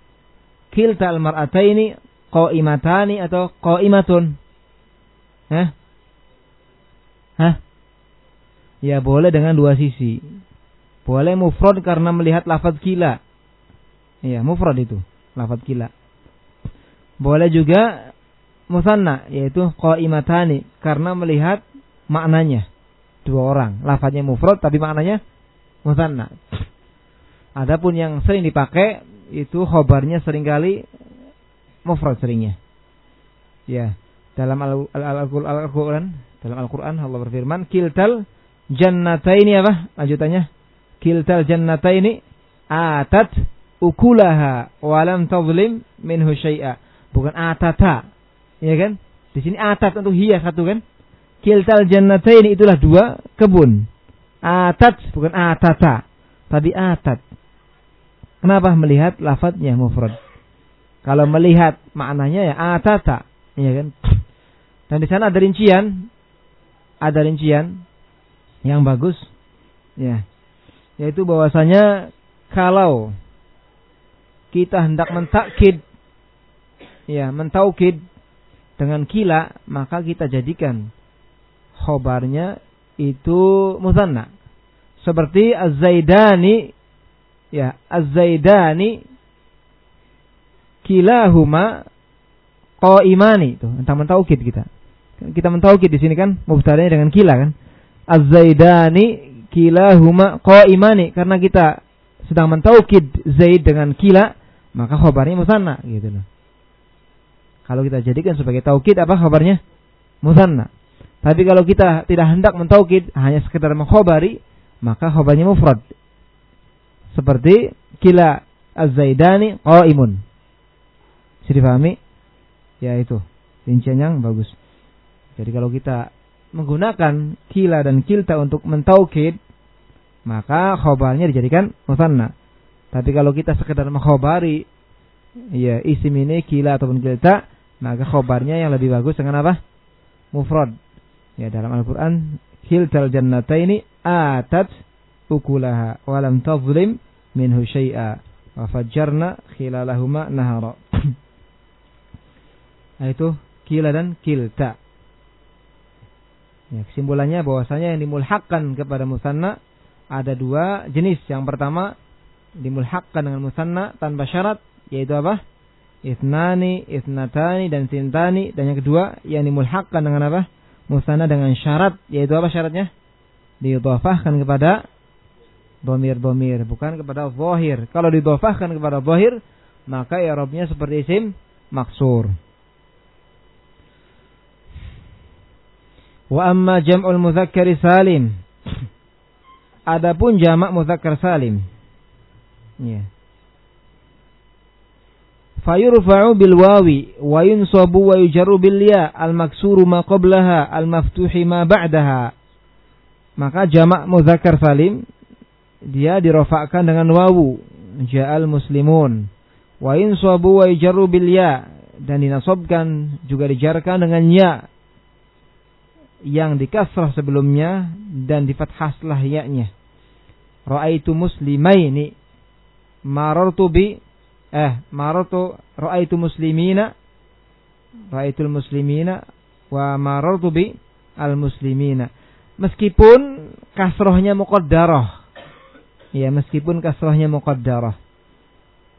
Kilta al-mar'ataini imatani atau imatun? Hah? Hah? Ya boleh dengan dua sisi. Boleh mufrad karena melihat lafaz kila. Iya, mufrad itu, lafaz kila. Boleh juga musanna yaitu qaimatani karena melihat maknanya. Dua orang, lafaznya mufrad tapi maknanya musanna. Adapun yang sering dipakai itu khobarnya sering kali mufrad seringnya. Ya, dalam Al-Qur'an dalam Al-Quran Allah berfirman, Kiltal jannataini apa? Lanjutannya. Kiltal jannataini atat ukulaha walam tazlim minhu syai'a. Bukan atata. Ya kan? Di sini atat untuk hias satu kan? Kiltal jannataini itulah dua kebun. Atat bukan atata. Tapi atat. Kenapa melihat lafadznya mufrad? Kalau melihat maknanya ya atata. Iya kan? Dan di sana ada rincian, ada rincian yang bagus, ya, yaitu bahwasanya kalau kita hendak mentakkid, ya, mentaukid dengan kila, maka kita jadikan khobarnya itu musanna. Seperti Az-Zaidani ya, Az-Zaidani kilahuma qaimani itu tentang mentaukid kita. Kita mentaukid di sini kan mubtada'nya dengan kila kan. Az-Zaidani kilahuma qaimani karena kita sedang mentaukid Zaid dengan kila maka khabarnya musanna gitu loh. Kalau kita jadikan sebagai taukid apa khabarnya? Musanna. Tapi kalau kita tidak hendak mentaukid, hanya sekedar menghobari, maka khobarnya mufrad. Seperti kila az-zaidani qaimun. Bisa dipahami? Ya itu, rincian yang bagus. Jadi kalau kita menggunakan kila dan kilta untuk mentaukid, maka khobarnya dijadikan musanna. Tapi kalau kita sekedar menghobari ya isim ini kila ataupun kilta, maka khobarnya yang lebih bagus dengan apa? Mufrad. Ya dalam Al-Quran Hiltal jannataini atat ukulaha walam tazlim minhu syai'a wa fajjarna khilalahuma nahara [clears throat] nah, itu kila dan kilta ya, kesimpulannya bahwasanya yang dimulhakkan kepada musanna ada dua jenis yang pertama dimulhakkan dengan musanna tanpa syarat yaitu apa isnani isnatani dan sintani dan yang kedua yang dimulhakkan dengan apa musana dengan syarat yaitu apa syaratnya? Didhafahkan kepada domir-domir bukan kepada zahir. Kalau didhafahkan kepada zahir maka i'rabnya seperti isim maksur. Wa amma jam'ul mudzakkar salim. Adapun jamak mudzakkar salim. Ya. Fayurfa'u bil wawi wa yunsabu wa yujarru bil ya al maksuru ma qablaha al maftuhi ma ba'daha maka jamak muzakkar salim dia dirofakkan dengan wawu ja'al muslimun wa yunsabu wa yujarru bil ya dan dinasobkan juga dijarkan dengan ya yang dikasrah sebelumnya dan di fathah setelah ya-nya. Ra'aitu muslimaini marartu bi eh marartu raaitu muslimina raaitul muslimina wa marartu bi al muslimina meskipun kasrohnya muqaddarah ya meskipun kasrohnya muqaddarah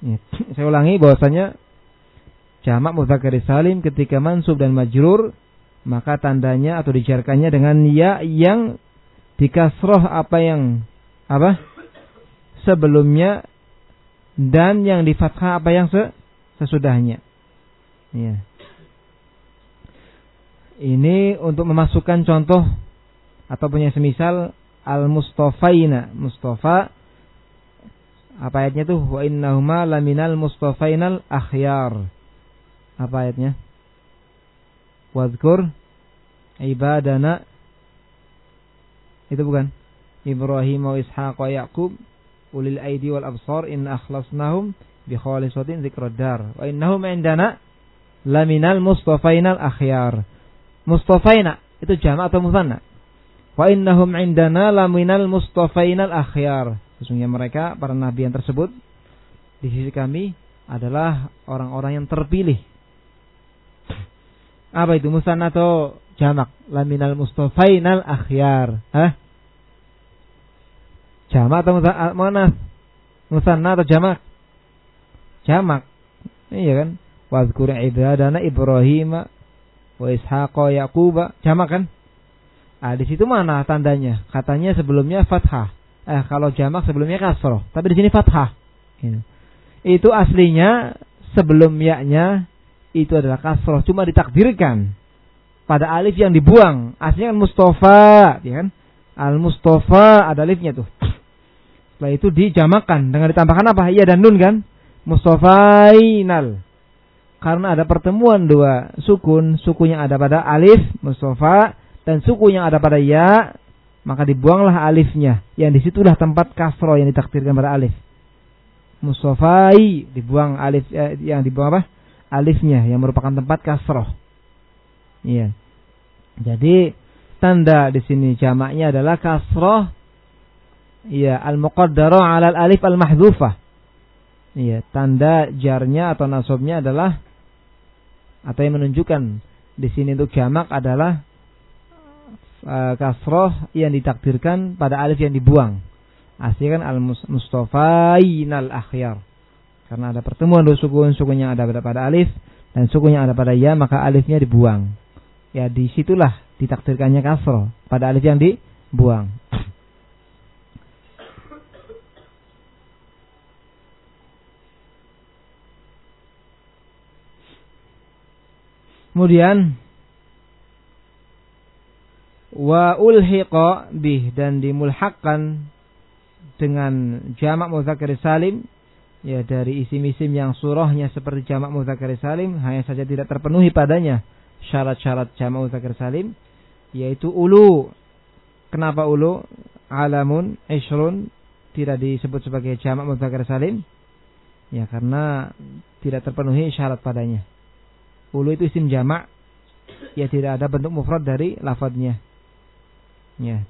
ya. [laughs] saya ulangi bahwasanya jamak mudzakkar salim ketika mansub dan majrur maka tandanya atau dijarkannya dengan ya yang dikasroh apa yang apa sebelumnya dan yang di apa yang sesudahnya. Ya. Ini untuk memasukkan contoh atau punya semisal al-mustafaina. Mustafa apa ayatnya tuh? Wa innahuma laminal mustafainal akhyar. Apa ayatnya? Wadhkur ibadana itu bukan? Ibrahim wa Ishaq wa Yaqub ulil aidi wal absar in akhlasnahum bi khalisatin dzikrad dar. Wa innahum indana laminal mustafainal akhyar. Mustafaina itu jamak atau musanna? Wa innahum indana laminal mustafainal akhyar. Sesungguhnya mereka para nabi yang tersebut di sisi kami adalah orang-orang yang terpilih apa itu musanna atau jamak laminal mustafainal akhyar hah Jamak atau musanna? Musanna atau jamak? Jamak. Iya kan? Wadhkur ibadana Ibrahim wa Ishaq Yaqub. Jamak kan? Ah, di situ mana tandanya? Katanya sebelumnya fathah. Eh, kalau jamak sebelumnya kasroh. Tapi di sini fathah. Gitu. Itu aslinya sebelum yaknya itu adalah kasroh. Cuma ditakdirkan pada alif yang dibuang. Aslinya kan Mustafa, ya kan? Al Mustafa ada alifnya tuh. Setelah itu dijamakan dengan ditambahkan apa? Iya dan nun kan? Mustafainal. Karena ada pertemuan dua sukun, suku yang ada pada alif Mustafa dan suku yang ada pada ya, maka dibuanglah alifnya. Yang di situlah tempat kasro yang ditakdirkan pada alif. Mustafai dibuang alif eh, yang dibuang apa? Alifnya yang merupakan tempat kasroh. Iya. Jadi tanda di sini jamaknya adalah kasroh Iya, al-muqaddarah 'ala al-alif al-mahdhufah. Iya, tanda jarnya atau nasabnya adalah atau yang menunjukkan di sini untuk jamak adalah uh, kasroh yang ditakdirkan pada alif yang dibuang. Aslinya kan al-mustafain al-akhyar. Karena ada pertemuan dua sukun, yang ada pada, alif dan sukun yang ada pada ya, maka alifnya dibuang. Ya, di situlah ditakdirkannya kasroh pada alif yang dibuang. Kemudian wa ulhiqa bih dan dimulhakkan dengan jamak muzakkar salim ya dari isim-isim yang surahnya seperti jamak muzakkar salim hanya saja tidak terpenuhi padanya syarat-syarat jamak muzakkar salim yaitu ulu kenapa ulu alamun isrun tidak disebut sebagai jamak muzakkar salim ya karena tidak terpenuhi syarat padanya Ulu itu isim jamak. Ya tidak ada bentuk mufrad dari lafadznya. Ya.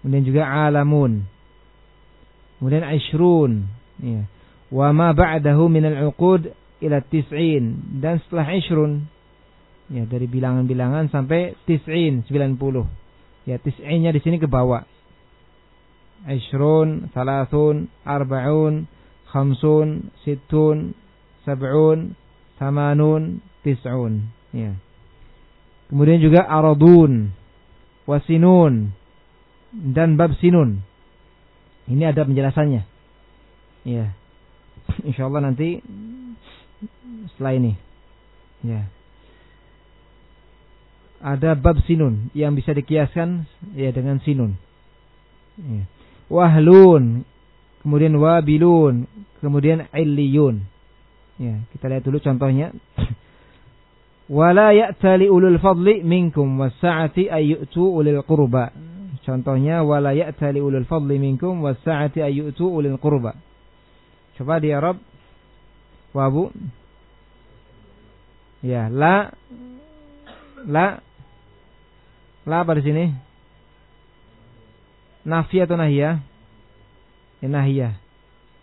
Kemudian juga alamun. Kemudian ishrun. Ya. Wa ma ba'dahu min al-uqud ila tis'in. Dan setelah ishrun. Ya, dari bilangan-bilangan sampai tis'in, 90. Ya, tis'innya di sini ke bawah. Ishrun, salasun, arba'un, khamsun, situn, sab'un, samanun, tis'un. Ya. Kemudian juga aradun, wasinun, dan bab sinun. Ini ada penjelasannya. Ya. Insya Allah nanti setelah ini. Ya. Ada bab sinun yang bisa dikiaskan ya dengan sinun. Ya. Wahlun, kemudian wabilun, kemudian illiyun. Ya, kita lihat dulu contohnya. [clears throat] wala ya'tali ulul fadli minkum wasa'ati ayyutu ulil qurba. Contohnya wala ya'tali ulul fadli minkum wasa'ati ayyutu ulil qurba. Coba di Arab wabu ya la. La. La apa di sini? Nafi atau nahiyah? Ya nahiyah.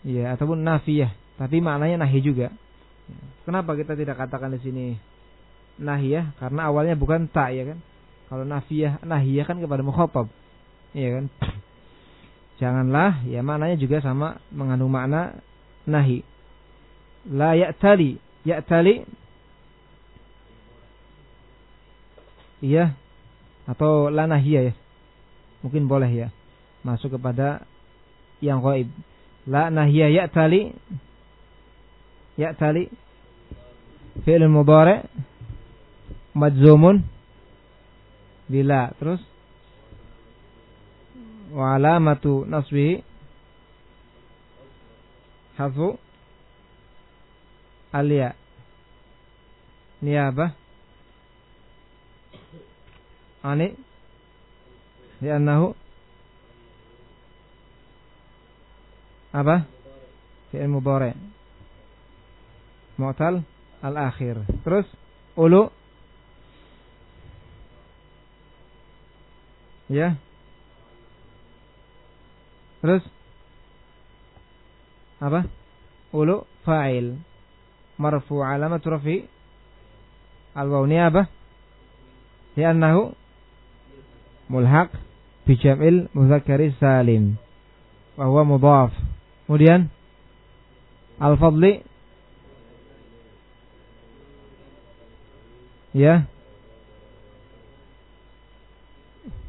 Ya ataupun nafiyah. Tapi maknanya nahi juga. Kenapa kita tidak katakan di sini nahiyah? Karena awalnya bukan tak ya kan. Kalau nafiyah nahiyah kan kepada mukhatab. Iya kan? Janganlah ya maknanya juga sama mengandung makna nahi. La ya'tali, ya'tali Iya atau la nahiyah ya. Mungkin boleh ya. Masuk kepada yang gaib. La nahiyah ya'tali ya'tali fi'il mudhari' majzumun bila terus wa alamatu nasbihi hafu. Alia. Niyabah ani. Li'annahu. Apa? Fi'il mudhari. Mu'tal. Al-akhir. Terus ulu. Ya. Terus apa? Ulu fa'il. Marfu alamat rafi al-waw apa? Li'annahu mulhaq bi jam'il mudzakkari salim wa huwa mudhaf. Kemudian al-fadli ya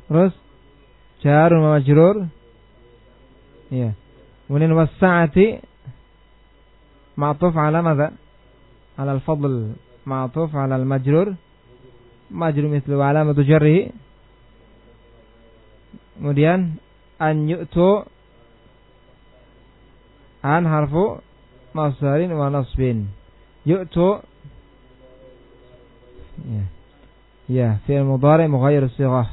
Terus jar majrur. Iya. Kemudian wasa'ati ma'tuf ala madza? Ala al-fadl. Ma'tuf ala al-majrur. Majrur mithlu alamatu jarrihi. Kemudian an yu'tu an harfu masdarin wa nasbin. Yu'tu ya. Ya, fi'il mudhari mughayyir sighah.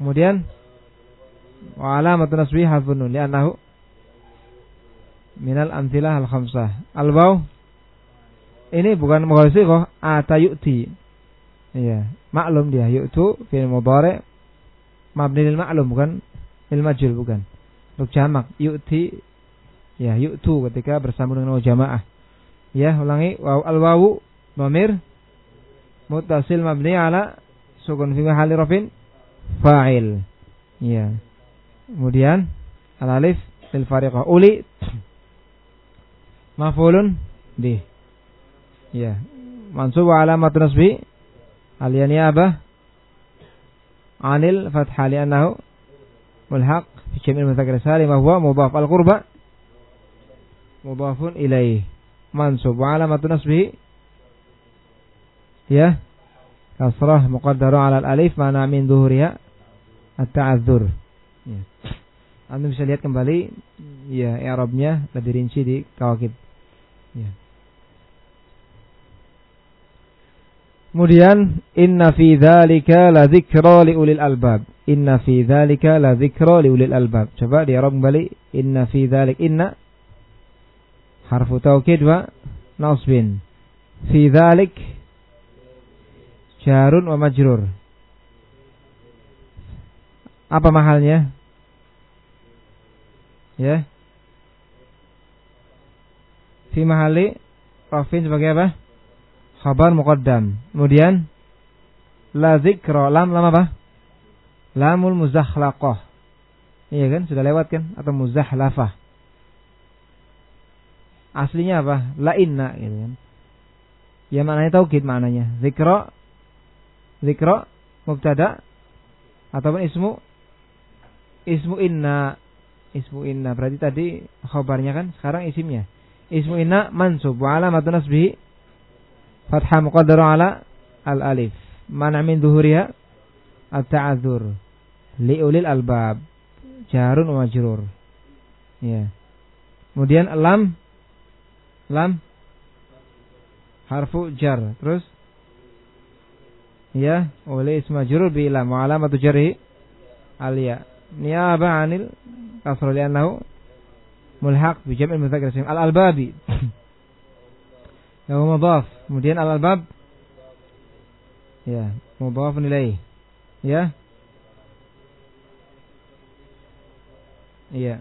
Kemudian wa alamat nasbih hadzfun nun li'annahu minal amthilah al khamsah. Al waw ini bukan kok atayuti. Iya, maklum dia yu'tu fi'il mudhari mabni lil ma'lum bukan lil majhul bukan. Untuk jamak yu'ti ya yu'tu ketika bersambung dengan jamaah. Ya, ulangi waw al wawu dhamir muttasil mabni ala sukun fi mahalli rafin fa'il. Ya. Kemudian al alif lil fariqah uli maf'ulun? Bih. Ya. Mansub alamat nasbi? Aliyani apa? Anil fathah li'annahu mulhaq fi jam'il mudzakkar salim wa huwa mudhaf al-qurba. Mudhafun ilaih mansub wa alamatu nasbihi ya. Kasrah muqaddaru ala al-alif mana min dhuhriha at-ta'adzur ya. Anda bisa lihat kembali ya i'rabnya lebih rinci di kawakib ya Kemudian inna fi dzalika la dzikra li ulil albab. Inna fi dzalika la dzikra li ulil albab. Coba di Arab kembali. Inna fi dzalik inna harfu taukid wa nasbin. Fi dzalik jarun wa majrur. Apa mahalnya? Ya. Fi mahali rafin sebagai apa? khabar muqaddam. Kemudian la zikra lam lam apa? Lamul muzakhlaqah. Iya kan? Sudah lewat kan? Atau muzahlafah. Aslinya apa? La inna gitu kan. Ya maknanya taukid maknanya. Zikra zikra mubtada ataupun ismu ismu inna ismu inna berarti tadi khabarnya kan sekarang isimnya ismu inna mansub wa alamatun nasbihi fathah muqaddara ala al alif mana min zuhuriha at ta'adzur li ulil albab. Jarun wa majrur. Ya. Kemudian lam. Lam. Harfu jar. Terus? Ya. Oleh isma majrur bi lam. Wa alamatu jarhi. Alia niyaba anil kasra li'annahu mulhaq bi jam'il mudzakkar al albabi Ya mudhaf. Kemudian al albab ya, mudhaf nilai. Ya. Iya.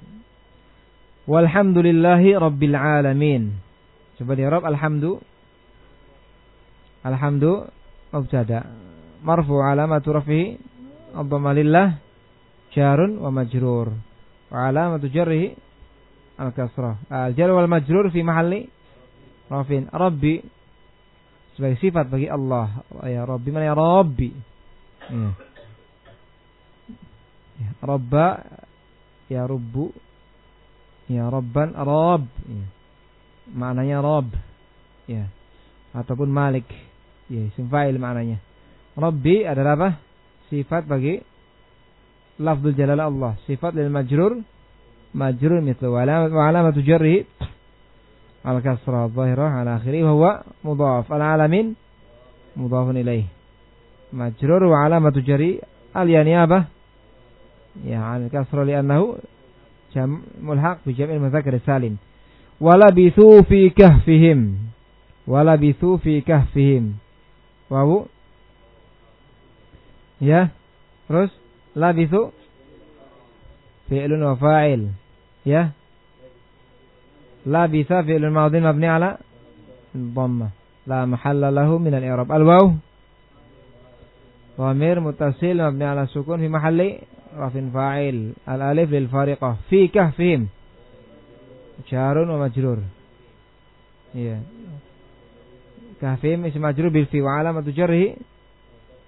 Walhamdulillahi rabbil alamin. Coba di Arab alhamdu. Alhamdu mubtada. Marfu alamatu rafihi ad-dhamma lillah jarun wa majrur. Wa alamatu jarrihi al-kasrah. Al-jar wal majrur fi mahalli Rafin Rabbi sebagai sifat bagi Allah. Ya Rabbi mana ya Rabbi? Ya. ya Rabba ya Rubbu ya Rabban Rabb. Ya. Maknanya Rabb. Ya. Ataupun Malik. Ya, isim fa'il maknanya. Rabbi adalah apa? Sifat bagi lafzul jalal Allah. Sifat lil majrur majrur mithlu wa alamatu jarri al-kasrah zahirah ala akhiri huwa mudhaf al-alamin mudhafun ilaih majrur wa alamatu jari al-yani apa ya al-kasrah li'annahu jam mulhaq bi jam'il mudzakkar salim wala bithu fi kahfihim wala bithu fi kahfihim wawu ya terus labithu fi'lun wa fa'il ya labisa fi'lun madhin mabni ala dhamma la mahalla lahu min al-i'rab al-waw dhamir muttasil mabni ala sukun fi mahalli rafin fa'il al-alif lil fariqah fi kahfihim jarun wa majrur iya kahfihim ism majrur bil fi wa alamatu jarhi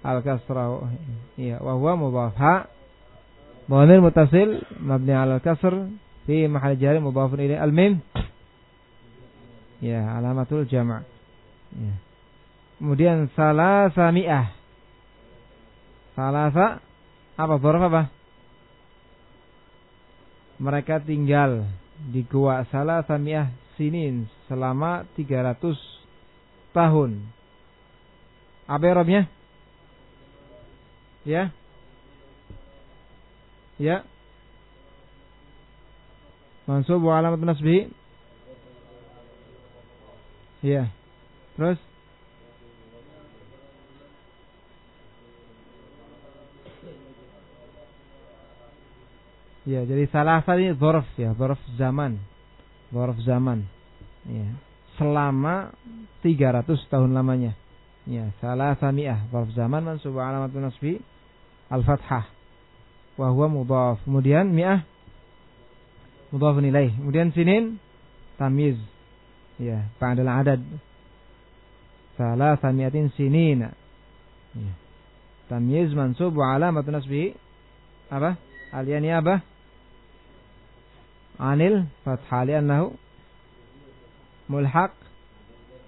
al-kasra iya wa huwa mudhaf ha dhamir muttasil mabni ala al-kasr fi mahal jari mudhafun ilaih al-mim Ya, alamatul jama'. Ya. Kemudian salasa mi'ah. Salasa apa dhorf apa? Mereka tinggal di gua salasa mi'ah sinin selama 300 tahun. Apa Arabnya? Ya. Ya mansub wa alamat nasbi. iya terus Ya, jadi salah satu ini zorof ya, zorof zaman. Zorof zaman. Ya. Selama 300 tahun lamanya. Iya, ya, salah sami'ah. Zorof zaman mansubah alamatun nasbi al-fathah. Wahuwa mudhaf. Kemudian mi'ah mudhaf ilaih. Kemudian sinin tamyiz. Ya, ba'dal adad. Salah sami'atin sinina. Ya. Tamyiz mansub wa alamatun nasbi apa? Aliyani apa? anil fathah li'annahu mulhaq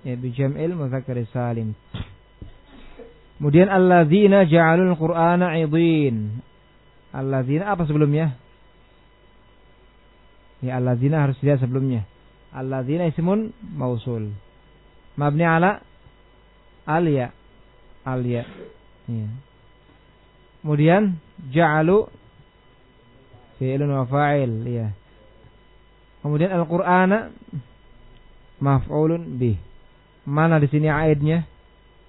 ya bi jam'il mudzakkar salim. Kemudian alladzina ja'alul qur'ana 'idin. Alladzina apa sebelumnya? Ya alladzina harus dilihat sebelumnya. Alladzina ismun mausul. Mabni ala alia. Alia. Ya. Kemudian ja'alu fi'lun wa fa'il, ya. Kemudian Al-Qur'ana maf'ulun bih. Mana di sini aidnya?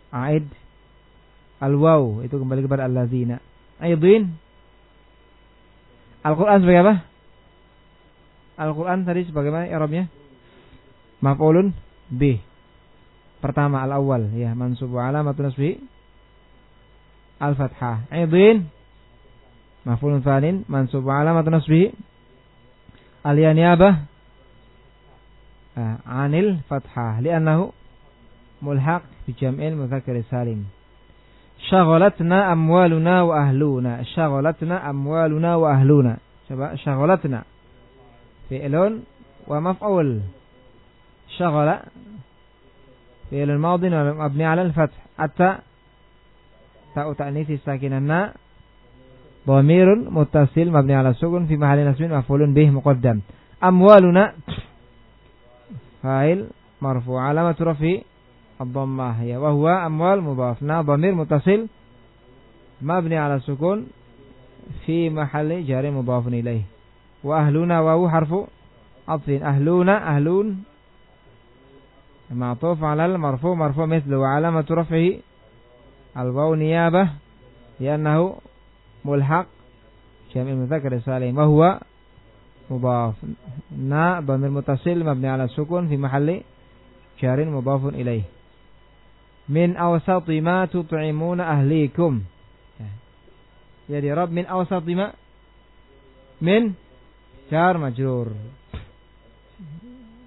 Aid al-waw itu kembali kepada allazina. Aidin Al-Qur'an sebagai apa? Al-Qur'an tadi sebagai mana i'rabnya? Maf'ulun bih. Pertama al-awwal. Ya mansub wa alamatun nasbi. Al-fathah. Aidin. Maf'ulun tsanin mansub wa alamatun nasbi. Al-yaniyabah. Anil fathah. Li'annahu mulhaq bi jam'il mudzakkar salim. Syaghalatna amwaluna wa ahluna. Syaghalatna amwaluna wa ahluna. Coba syaghalatna fi'lun wa maf'ul syaghala fi'lun madin wa mabni 'ala al-fath atta ta'u ta'nits sakinanna dhamirun muttasil mabni 'ala sukun fi mahalli nasbin maf'ulun bih muqaddam amwaluna fa'il marfu alamat rafi ad-dhammah ya wa huwa amwal mudhaf na dhamir muttasil mabni ala sukun fi mahalli وأهلنا واو حرف عطف أهلنا أهلون. معطوف على المرفوع مرفوع مثله. وعلامة رفعه الواو نيابة لأنه ملحق. جمع المذكر سالم وهو مضاف. نا ضمير متصل مبني على السكون في محل جار مضاف إليه. من أوسط ما تطعمون أهليكم. يعني رب من أوسط ما؟ من jar majrur.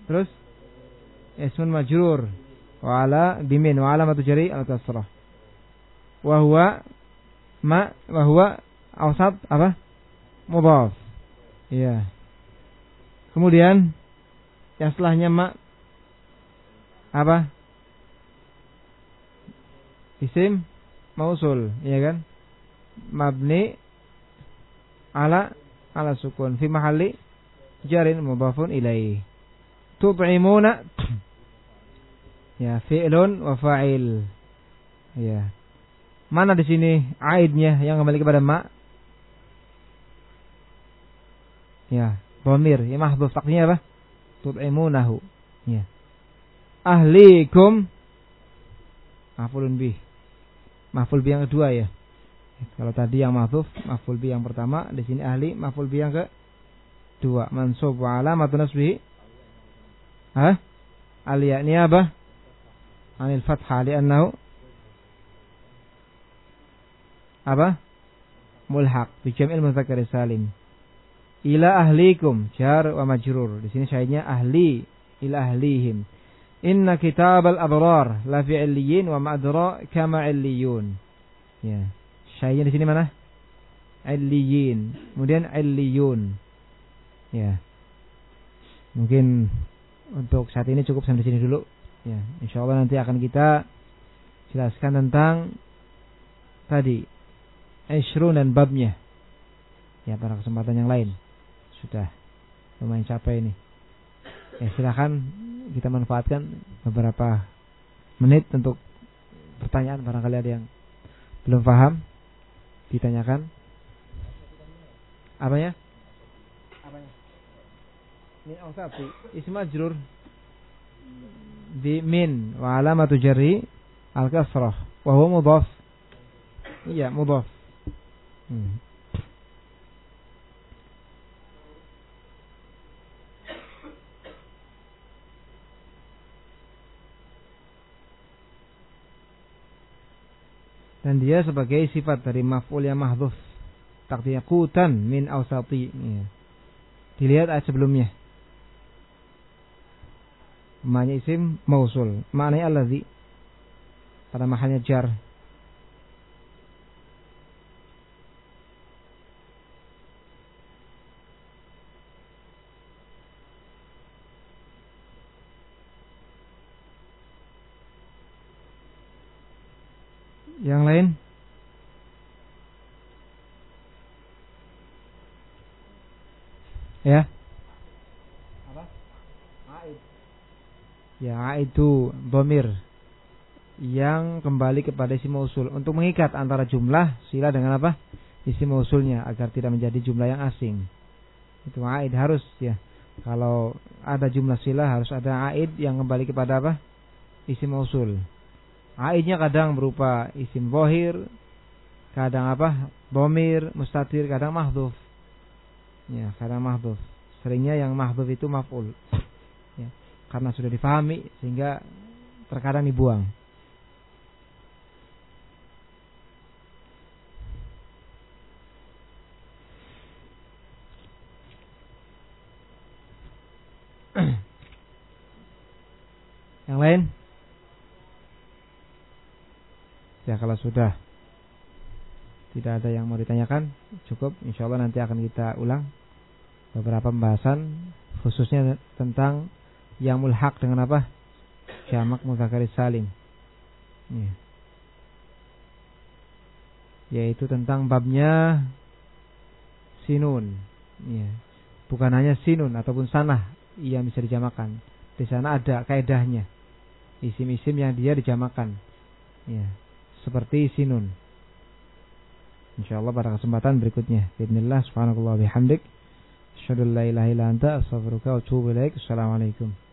Terus ismun majrur wa ala bimin wa alamatu jari al kasrah. Wa huwa ma wa huwa awsat apa? Mudhaf. Iya. Kemudian yang setelahnya mak apa? Isim mausul, ya kan? Mabni ala ala sukun fi mahalli jarin mudhafun ilaih. Tut'imuna ya fi'lun wa fa'il. Ya. Mana di sini aidnya yang kembali kepada mak? Ya, Bomir, ya mahbub takdirnya apa? Tut'imunahu. Ya. Ahlikum Mahfulun bih. Mahful bih yang kedua ya. Kalau tadi yang mahfuf, mahful bih yang pertama, di sini ahli, mahful bih yang kedua. Mansub wa alamatun nasbihi. Hah? Aliyah apa? Anil fathah li'annahu apa? Mulhaq bi jam'il mudzakkar salim ila ahlikum jar wa majrur. Di sini syahidnya ahli ila ahlihim. Inna kitabal abrar la fi wa ma'dra kama illiyun. Ya. Syahidnya di sini mana? Illiyin. Kemudian illiyun. Ya. Mungkin untuk saat ini cukup sampai sini dulu. Ya, insyaallah nanti akan kita jelaskan tentang tadi Ishrun dan babnya. Ya, pada kesempatan yang lain sudah lumayan capek ini. Ya silahkan kita manfaatkan beberapa menit untuk pertanyaan barangkali ada yang belum paham ditanyakan. Apanya? Apanya? Min awsati ism majrur bi min wa alamatu jarri al kasrah wa huwa mudhaf. Iya, mudhaf. Hmm. Dan dia sebagai sifat dari maf'ul yang mahdhuf. Takdirnya kutan min awsati. Ya. dilihat ayat sebelumnya. Maknanya isim mausul. Maknanya alladhi. Pada mahalnya jar Yang lain? Ya. Apa? Aid. Ya, aid itu bomir yang kembali kepada isi mausul untuk mengikat antara jumlah sila dengan apa? Isi mausulnya agar tidak menjadi jumlah yang asing. Itu aid harus ya. Kalau ada jumlah sila harus ada aid yang kembali kepada apa? Isi mausul. Aidnya kadang berupa isim bohir, kadang apa? Bomir, mustatir, kadang mahduf. Ya, kadang mahduf. Seringnya yang mahduf itu maf'ul. Ya, karena sudah difahami sehingga terkadang dibuang. [clears throat] Yang lain? Ya kalau sudah tidak ada yang mau ditanyakan, cukup. Insya Allah nanti akan kita ulang beberapa pembahasan khususnya tentang yang mulhak dengan apa? Jamak mudzakkar salim. Ya. Yaitu tentang babnya sinun. Ya. Bukan hanya sinun ataupun sanah yang bisa dijamakan. Di sana ada kaidahnya. Isim-isim yang dia dijamakan. Ya seperti sinun. Insyaallah pada kesempatan berikutnya. Bismillah subhanallahi bihamdik. Asyhadu an la ilaha illa anta astaghfiruka wa atubu ilaik. Assalamualaikum.